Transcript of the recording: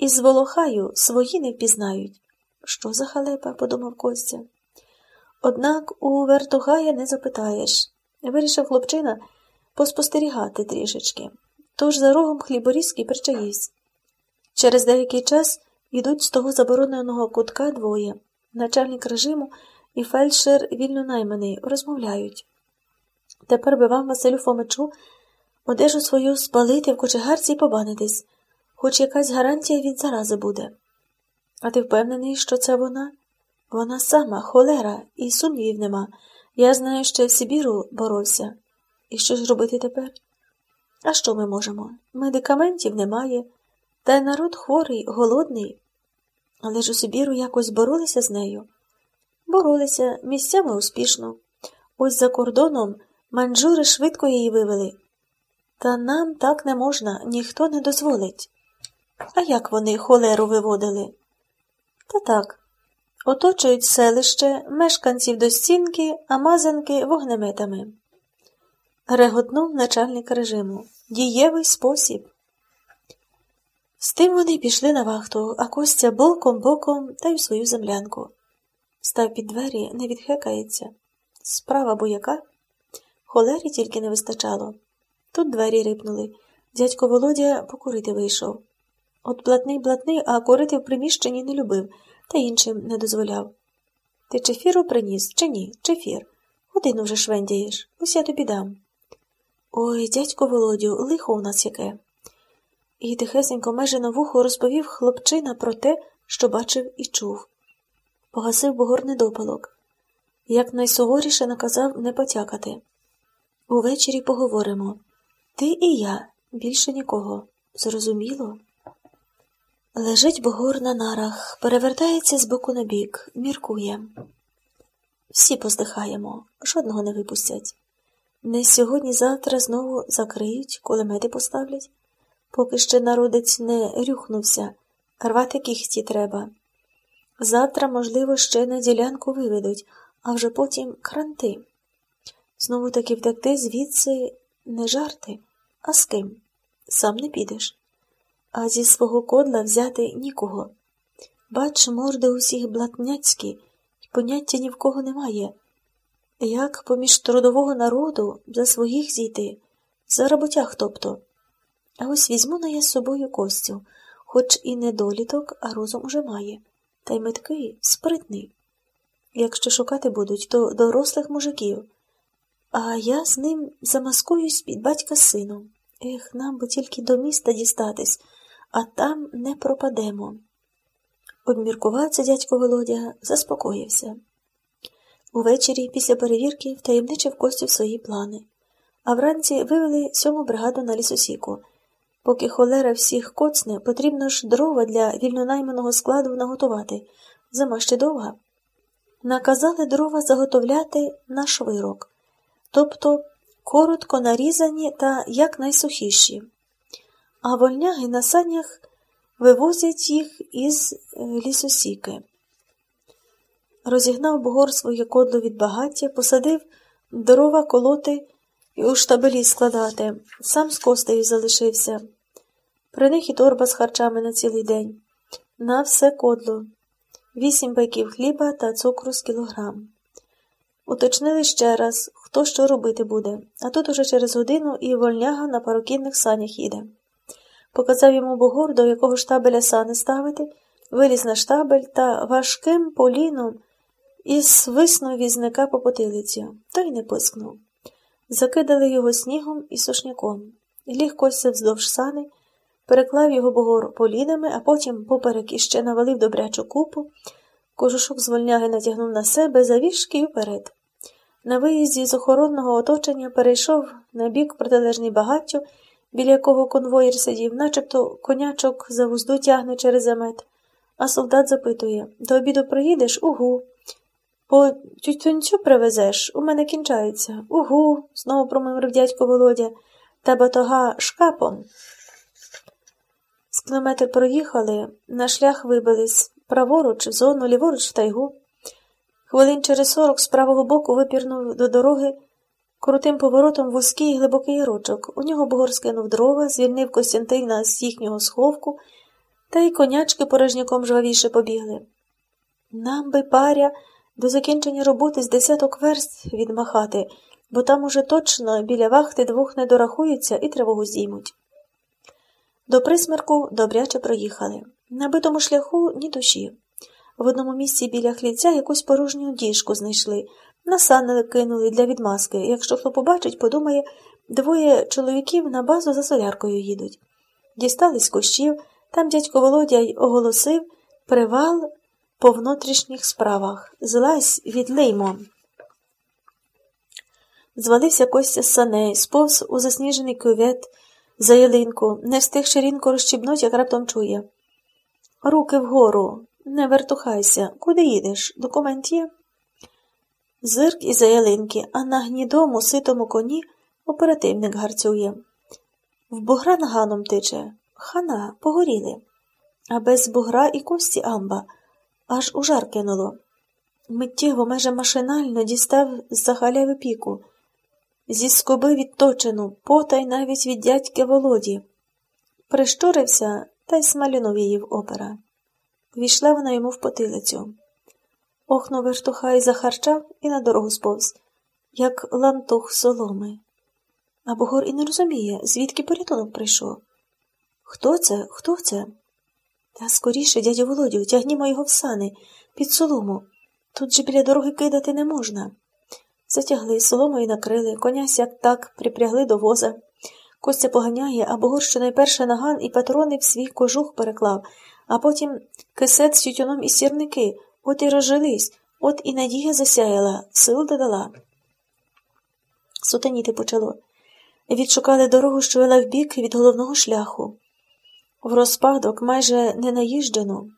Із Волохаю свої не впізнають. Що за халепа? подумав Костя. Однак у вертугая не запитаєш. Вирішив хлопчина поспостерігати трішечки. Тож за рогом хліборізки причаївся. Через деякий час йдуть з того забороненого кутка двоє. Начальник режиму і фельдшер вільно найманий розмовляють. Тепер би вам, Василю Фомичу, одежу свою спалити в кочегарці і побанитись, хоч якась гарантія від зарази буде. А ти впевнений, що це вона? Вона сама, холера, і сумнівів нема. Я знаю, що в Сибіру боровся. І що ж робити тепер? А що ми можемо? Медикаментів немає, та й народ хворий, голодний. Але ж у Сибіру якось боролися з нею. Боролися місцями успішно. Ось за кордоном манджури швидко її вивели. Та нам так не можна, ніхто не дозволить. А як вони холеру виводили? Та так. Оточують селище, мешканців до стінки, а мазанки вогнеметами. Реготнув начальник режиму. Дієвий спосіб. З тим вони пішли на вахту, а Костя боком-боком та й в свою землянку. Став під двері, не відхекається. Справа бояка. Холері тільки не вистачало. Тут двері рипнули. Дядько Володя покурити вийшов. От блатний блатний, а курити в приміщенні не любив та іншим не дозволяв. Ти чефіру приніс, чи ні? Чефір. Годину вже швендяєш, ось я тобі дам. Ой, дядько Володю, лихо у нас яке. І тихесенько майже на вухо розповів хлопчина про те, що бачив і чув. Погасив бугор недопалок. Як найсуворіше наказав не потякати. Увечері поговоримо. Ти і я, більше нікого. Зрозуміло? Лежить Богор на нарах, перевертається з боку на бік, міркує. Всі поздихаємо, жодного не випустять. Не сьогодні-завтра знову закриють, кулемети поставлять, поки ще народець не рюхнувся, рвати кіхті треба. Завтра, можливо, ще на ділянку виведуть, а вже потім кранти. Знову таки втекти звідси не жарти, а з ким? Сам не підеш а зі свого кодла взяти нікого. Бач, морди усіх блатняцькі, й поняття ні в кого немає. Як поміж трудового народу за своїх зійти, за роботях тобто. А ось візьму на я з собою костю, хоч і недоліток, а розум уже має, та й меткий, спритний. Якщо шукати будуть, то дорослих мужиків, а я з ним замаскуюсь під батька з сином. Ех, нам би тільки до міста дістатись а там не пропадемо. Обміркував це дядько Володя, заспокоївся. Увечері, після перевірки, втаємничив Костю свої плани, а вранці вивели сьому бригаду на лісосіку. Поки холера всіх коцне, потрібно ж дрова для вільнонайманого складу наготувати. Зима ще довга. Наказали дрова заготовляти на швирок, тобто коротко нарізані та якнайсухіші а вольняги на санях вивозять їх із е, лісосіки. Розігнав бугор своє кодло від багаття, посадив дрова колоти і у штабелі складати, сам з костею залишився. При них і торба з харчами на цілий день. На все кодло, вісім байків хліба та цукру з кілограм. Уточнили ще раз, хто що робити буде, а тут уже через годину і вольняга на парокінних санях їде показав йому бугор, до якого штабеля сани ставити, виліз на штабель та важким поліном із свиснув візника по потилиці, той не пискнув. Закидали його снігом і сушняком. Ліг Костя вздовж сани, переклав його бугор полінами, а потім поперек іще навалив добрячу купу, кожушок з вольняги натягнув на себе завішки й вперед. На виїзді з охоронного оточення перейшов на бік протилежний багаттю біля якого конвоїр сидів, начебто конячок за вузду тягне через замет. А солдат запитує до обіду приїдеш? Угу. По тютюнцю привезеш, у мене кінчаються. Угу, знову промовив дядько Володя, та батога шкапон. З кілометр проїхали, на шлях вибились праворуч, в зону, ліворуч в тайгу. Хвилин через сорок з правого боку випірнув до дороги Крутим поворотом вузький глибокий ярочок. У нього Богор скинув дрова, звільнив Костянтина з їхнього сховку, та й конячки порожняком жвавіше побігли. Нам би паря до закінчення роботи з десяток верст відмахати, бо там уже точно біля вахти двох не дорахуються і тривогу зіймуть. До присмерку добряче проїхали. На битому шляху ні душі. В одному місці біля хлівця якусь порожню діжку знайшли, на сани кинули для відмазки. Якщо хто побачить, подумає, двоє чоловіків на базу за соляркою їдуть. Дістались кущів, там дядько Володя й оголосив привал по внутрішніх справах. Злазь відлиймо. Звалився Костя з саней, сповз у засніжений кювет за ялинку, не встиг ширинку розчібнуть, як раптом чує. Руки вгору, не вертухайся. Куди їдеш? Документ є? Зирк із ялинки, а на гнідому, ситому коні оперативник гарцює. В бугра наганом тиче. Хана, погоріли. А без бугра і кості амба аж у жар кинуло. Миттєво, майже машинально дістав з за халяви піку, зі скоби відточену, потай навіть від дядьки Володі. Прищурився та й смалюнув її в опера. Війшла вона йому в потилицю. Охнув вертуха і захарчав і на дорогу сповз, як лантух соломи. А Богор і не розуміє, звідки порятунок прийшов. Хто це? Хто це? Та скоріше, дядю Володю, тягнімо його в сани, під солому. Тут же біля дороги кидати не можна. Затягли соломою накрили, коня сяк так припрягли до воза. Костя поганяє, а Богор щонайперше наган і патрони в свій кожух переклав, а потім кисет з тютюном і сірники, от і розжились, от і надія засяяла, сил додала. Сутеніти почало. Відшукали дорогу, що вела вбік від головного шляху. В розпадок майже ненаїжджену.